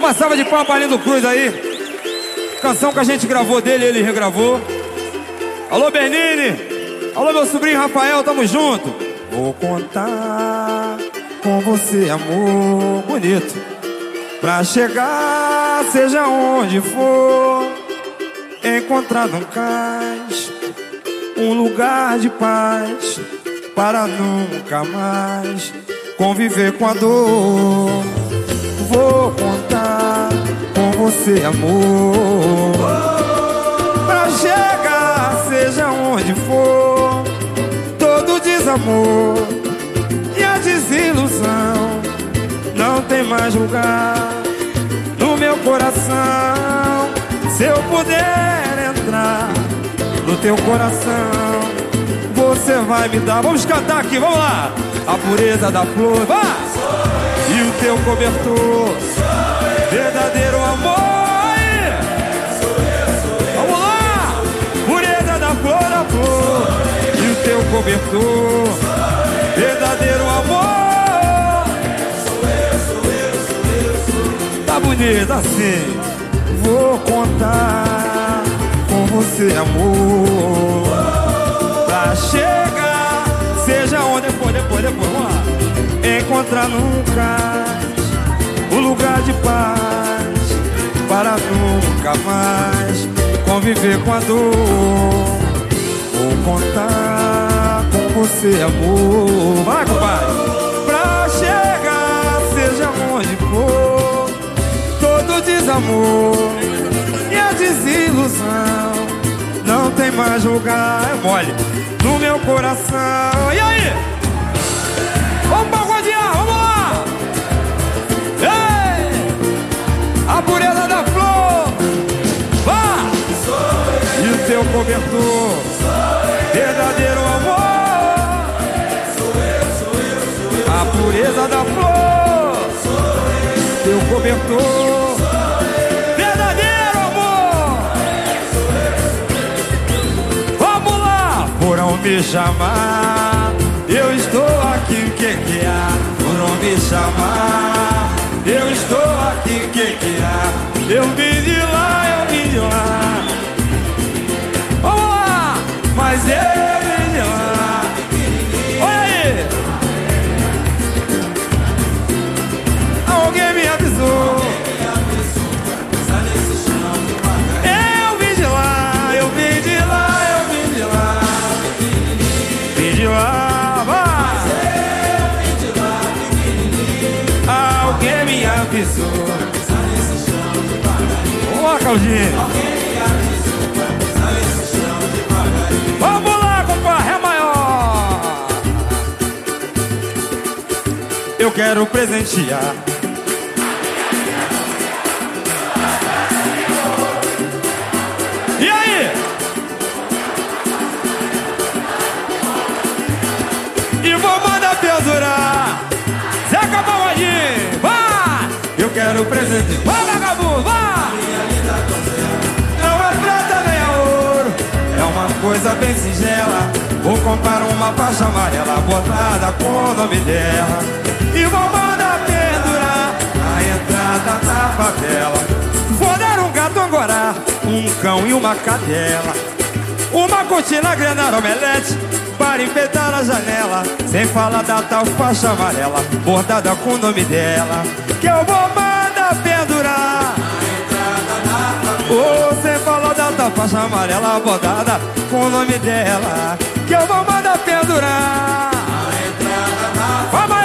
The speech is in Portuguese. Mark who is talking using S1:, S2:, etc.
S1: Uma salva de palmas para Lindo Cruz aí. Canção que a gente gravou dele, ele regravou. Alô, Bernini. Alô, meu sobrinho Rafael, tamo junto. Vou contar com você, amor bonito. Pra chegar, seja onde for, encontrar num cais um lugar de paz para nunca mais conviver com a dor. Você, amor. Pra chegar, seja onde for, todo desamor e a desilusão não tem mais lugar no meu coração. Se eu puder entrar no teu coração, você vai me dar. Vamos cantar aqui, vamos lá. A pureza da flor! E o teu cobertor, verdadeiro Cobertor, verdadeiro amor. Tá bonito assim. Vou contar com você, amor. Pra chegar, seja onde depois, depois, depois, vamos lá. Encontrar nunca o lugar de paz para nunca mais conviver com a dor. Vou contar com você, amor. Vai, compadre. Pra chegar, seja onde for, todo desamor e a desilusão não tem mais lugar. É mole no meu coração. E aí? Vamos pagodear, vamos lá! Ei! A pureza da flor! Vá! E o teu cobertor, verdadeiro amor. A pureza da flor, teu cobertor, verdadeiro amor. Vamos lá! Foram me chamar, eu estou aqui, o que que há? Foram me chamar, eu estou aqui, o que que há? Eu vim de lá, eu vim de lá. Vamos lá! Mas eu Lá, Claudinho. Vamos lá, compadre, é maior. Eu quero presentear. E aí? E vou mandar pendurar. Zeca Pagodinho, vá! Eu quero presente. Coisa bem singela. Vou comprar uma faixa amarela botada com o nome dela. E vou mandar pendurar a entrada da favela. Vou dar um gato angorá, um cão e uma cadela. Uma cortina grenar omelete para enfeitar a janela. Sem falar da tal faixa amarela, bordada com o nome dela. Que eu vou mandar pendurar. Oh, sem falar da tal faixa amarela bordada com o nome dela, que eu vou mandar pendurar. A entrada da...